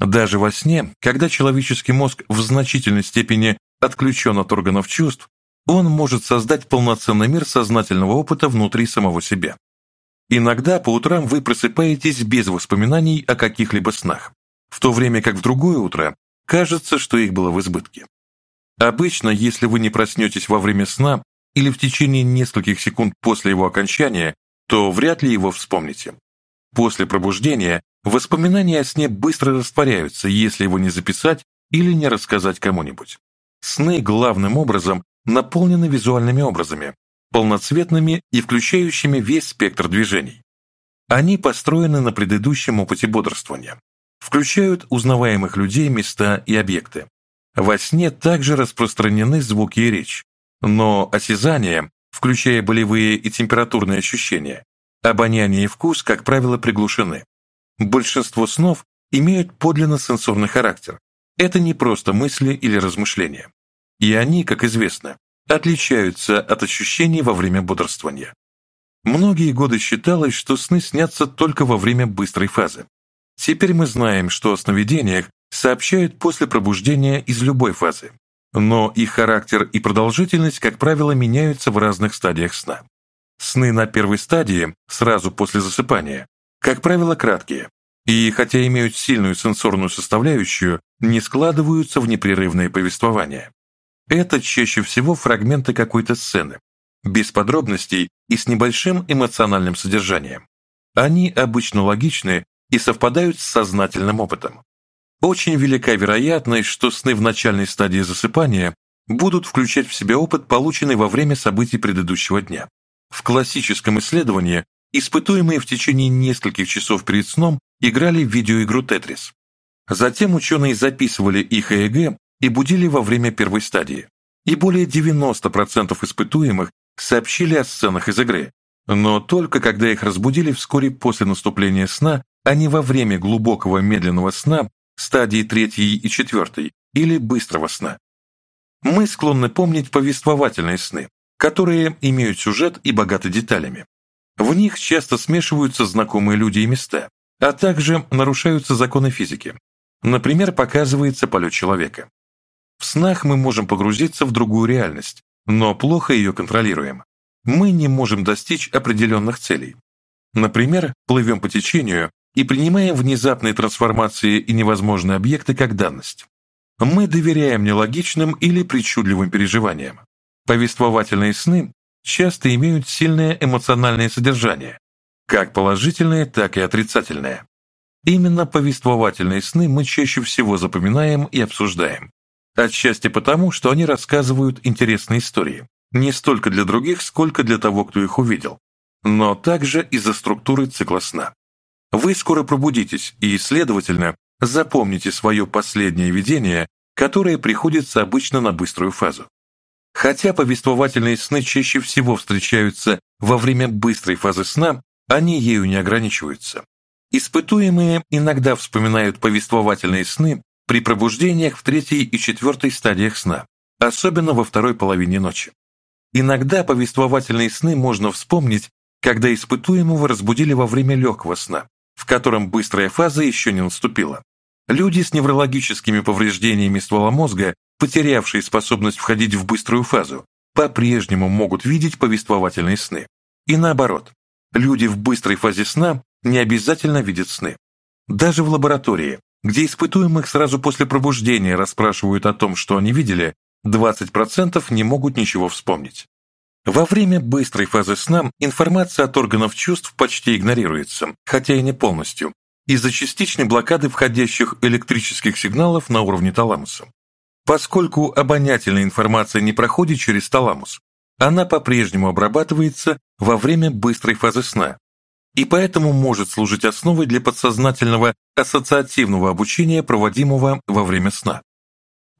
Даже во сне, когда человеческий мозг в значительной степени отключен от органов чувств, он может создать полноценный мир сознательного опыта внутри самого себя. Иногда по утрам вы просыпаетесь без воспоминаний о каких-либо снах, в то время как в другое утро кажется, что их было в избытке. Обычно, если вы не проснетесь во время сна или в течение нескольких секунд после его окончания, то вряд ли его вспомните. После пробуждения Воспоминания о сне быстро растворяются, если его не записать или не рассказать кому-нибудь. Сны главным образом наполнены визуальными образами, полноцветными и включающими весь спектр движений. Они построены на предыдущем опыте бодрствования, включают узнаваемых людей, места и объекты. Во сне также распространены звуки и речь, но осязание, включая болевые и температурные ощущения, обоняние и вкус, как правило, приглушены. Большинство снов имеют подлинно сенсорный характер. Это не просто мысли или размышления. И они, как известно, отличаются от ощущений во время бодрствования. Многие годы считалось, что сны снятся только во время быстрой фазы. Теперь мы знаем, что о сновидениях сообщают после пробуждения из любой фазы, но их характер и продолжительность, как правило, меняются в разных стадиях сна. Сны на первой стадии, сразу после засыпания, как правило, краткие. И хотя имеют сильную сенсорную составляющую, не складываются в непрерывное повествование. Это чаще всего фрагменты какой-то сцены, без подробностей и с небольшим эмоциональным содержанием. Они обычно логичны и совпадают с сознательным опытом. Очень велика вероятность, что сны в начальной стадии засыпания будут включать в себя опыт, полученный во время событий предыдущего дня. В классическом исследовании Испытуемые в течение нескольких часов перед сном играли в видеоигру «Тетрис». Затем ученые записывали их ЭЭГ и будили во время первой стадии. И более 90% испытуемых сообщили о сценах из игры, но только когда их разбудили вскоре после наступления сна, а не во время глубокого медленного сна стадии 3 и 4 или быстрого сна. Мы склонны помнить повествовательные сны, которые имеют сюжет и богаты деталями. В них часто смешиваются знакомые люди и места, а также нарушаются законы физики. Например, показывается полет человека. В снах мы можем погрузиться в другую реальность, но плохо ее контролируем. Мы не можем достичь определенных целей. Например, плывем по течению и принимаем внезапные трансформации и невозможные объекты как данность. Мы доверяем нелогичным или причудливым переживаниям. Повествовательные сны часто имеют сильное эмоциональное содержание, как положительное, так и отрицательное. Именно повествовательные сны мы чаще всего запоминаем и обсуждаем. Отчасти потому, что они рассказывают интересные истории, не столько для других, сколько для того, кто их увидел, но также из-за структуры цикла сна. Вы скоро пробудитесь и, следовательно, запомните свое последнее видение, которое приходится обычно на быструю фазу. Хотя повествовательные сны чаще всего встречаются во время быстрой фазы сна, они ею не ограничиваются. Испытуемые иногда вспоминают повествовательные сны при пробуждениях в третьей и четвертой стадиях сна, особенно во второй половине ночи. Иногда повествовательные сны можно вспомнить, когда испытуемого разбудили во время легкого сна, в котором быстрая фаза еще не наступила. Люди с неврологическими повреждениями ствола мозга потерявшие способность входить в быструю фазу, по-прежнему могут видеть повествовательные сны. И наоборот, люди в быстрой фазе сна не обязательно видят сны. Даже в лаборатории, где испытуемых сразу после пробуждения расспрашивают о том, что они видели, 20% не могут ничего вспомнить. Во время быстрой фазы сна информация от органов чувств почти игнорируется, хотя и не полностью, из-за частичной блокады входящих электрических сигналов на уровне таламуса. Поскольку обонятельная информация не проходит через таламус, она по-прежнему обрабатывается во время быстрой фазы сна и поэтому может служить основой для подсознательного ассоциативного обучения, проводимого во время сна.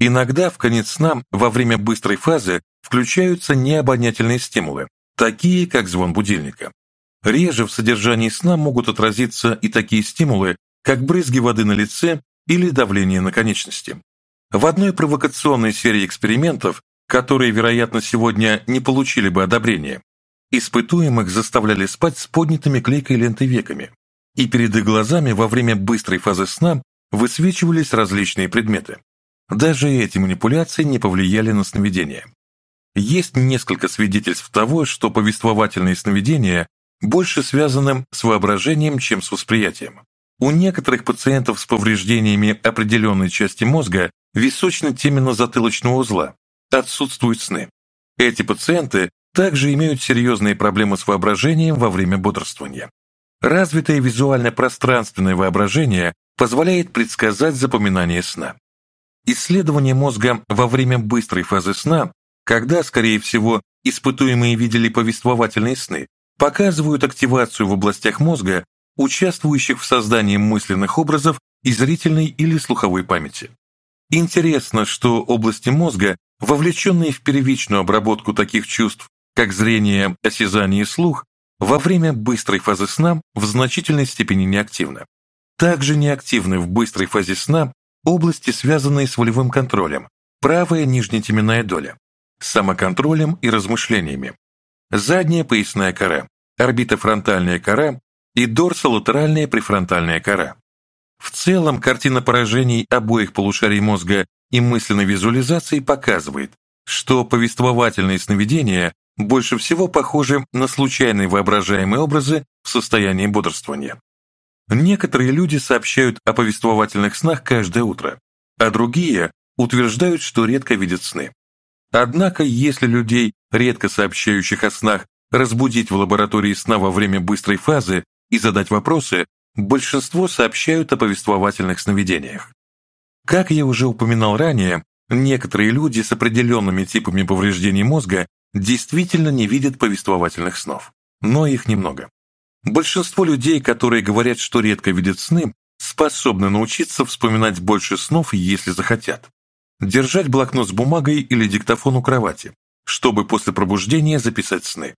Иногда в конец сна во время быстрой фазы включаются необонятельные стимулы, такие как звон будильника. Реже в содержании сна могут отразиться и такие стимулы, как брызги воды на лице или давление на конечности. В одной провокационной серии экспериментов, которые, вероятно, сегодня не получили бы одобрения, испытуемых заставляли спать с поднятыми клейкой лентой веками, и перед их глазами во время быстрой фазы сна высвечивались различные предметы. Даже эти манипуляции не повлияли на сновидение. Есть несколько свидетельств того, что повествовательные сновидения больше связаны с воображением, чем с восприятием. У некоторых пациентов с повреждениями определенной части мозга височно теменно-затылочного узла, отсутствуют сны. Эти пациенты также имеют серьезные проблемы с воображением во время бодрствования. Развитое визуально-пространственное воображение позволяет предсказать запоминание сна. исследования мозга во время быстрой фазы сна, когда, скорее всего, испытуемые видели повествовательные сны, показывают активацию в областях мозга, участвующих в создании мысленных образов и зрительной или слуховой памяти. Интересно, что области мозга, вовлеченные в первичную обработку таких чувств, как зрение, осязание и слух, во время быстрой фазы сна в значительной степени неактивны. Также неактивны в быстрой фазе сна области, связанные с волевым контролем, правая нижнетеменная доля, самоконтролем и размышлениями, задняя поясная кора, орбитофронтальная кора и дорсолатеральная префронтальная кора. В целом картина поражений обоих полушарий мозга и мысленной визуализации показывает, что повествовательные сновидения больше всего похожи на случайные воображаемые образы в состоянии бодрствования. Некоторые люди сообщают о повествовательных снах каждое утро, а другие утверждают, что редко видят сны. Однако, если людей, редко сообщающих о снах, разбудить в лаборатории сна во время быстрой фазы и задать вопросы, большинство сообщают о повествовательных сновидениях. Как я уже упоминал ранее, некоторые люди с определенными типами повреждений мозга действительно не видят повествовательных снов, но их немного. Большинство людей, которые говорят, что редко видят сны, способны научиться вспоминать больше снов, если захотят. Держать блокнот с бумагой или диктофон у кровати, чтобы после пробуждения записать сны.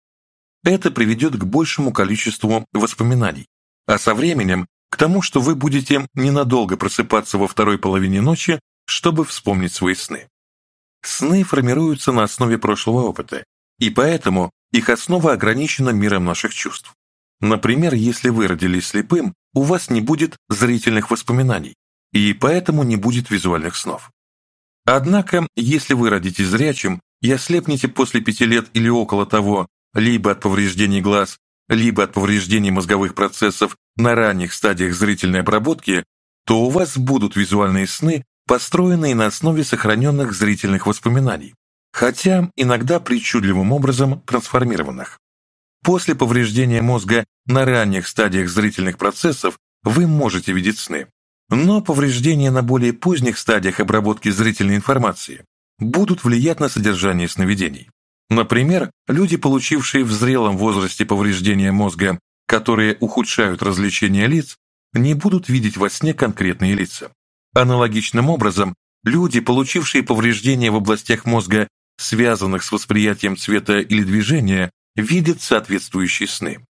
Это приведет к большему количеству воспоминаний, а со временем к тому, что вы будете ненадолго просыпаться во второй половине ночи, чтобы вспомнить свои сны. Сны формируются на основе прошлого опыта, и поэтому их основа ограничена миром наших чувств. Например, если вы родились слепым, у вас не будет зрительных воспоминаний, и поэтому не будет визуальных снов. Однако, если вы родитесь зрячим и ослепнете после пяти лет или около того либо от повреждений глаз, либо от повреждений мозговых процессов на ранних стадиях зрительной обработки, то у вас будут визуальные сны, построенные на основе сохраненных зрительных воспоминаний, хотя иногда причудливым образом трансформированных. После повреждения мозга на ранних стадиях зрительных процессов вы можете видеть сны, но повреждения на более поздних стадиях обработки зрительной информации будут влиять на содержание сновидений. Например, люди, получившие в зрелом возрасте повреждения мозга, которые ухудшают развлечение лиц, не будут видеть во сне конкретные лица. Аналогичным образом, люди, получившие повреждения в областях мозга, связанных с восприятием цвета или движения, видят соответствующие сны.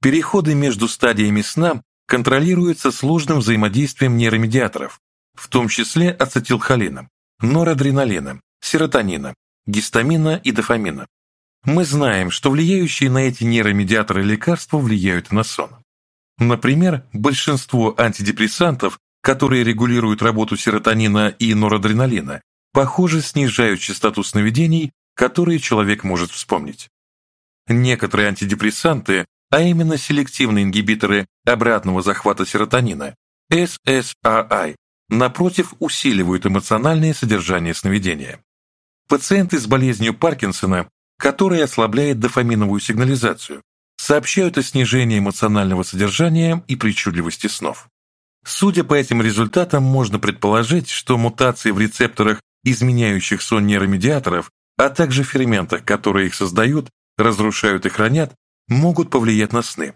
Переходы между стадиями сна контролируются сложным взаимодействием нейромедиаторов, в том числе ацетилхолином, норадреналином, серотонином, гистамина и дофамина. Мы знаем, что влияющие на эти нейромедиаторы лекарства влияют на сон. Например, большинство антидепрессантов, которые регулируют работу серотонина и норадреналина, похоже, снижают частоту сновидений, которые человек может вспомнить. Некоторые антидепрессанты, а именно селективные ингибиторы обратного захвата серотонина, SSRI, напротив, усиливают эмоциональное содержание сновидения. Пациенты с болезнью Паркинсона, которая ослабляет дофаминовую сигнализацию, сообщают о снижении эмоционального содержания и причудливости снов. Судя по этим результатам, можно предположить, что мутации в рецепторах, изменяющих сон нейромедиаторов, а также ферментах, которые их создают, разрушают и хранят, могут повлиять на сны.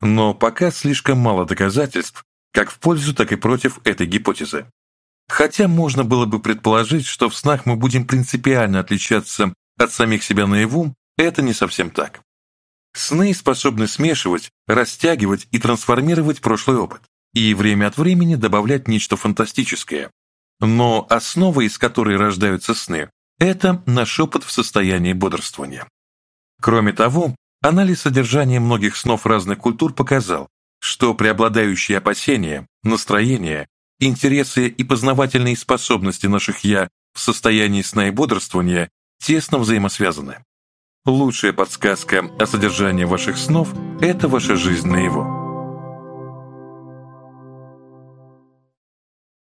Но пока слишком мало доказательств, как в пользу, так и против этой гипотезы. Хотя можно было бы предположить, что в снах мы будем принципиально отличаться от самих себя наяву, это не совсем так. Сны способны смешивать, растягивать и трансформировать прошлый опыт, и время от времени добавлять нечто фантастическое. Но основа, из которой рождаются сны, это наш опыт в состоянии бодрствования. Кроме того, анализ содержания многих снов разных культур показал, что преобладающие опасения, настроения интересы и познавательные способности наших «я» в состоянии сна и бодрствования тесно взаимосвязаны. Лучшая подсказка о содержании ваших снов – это ваша жизнь на его.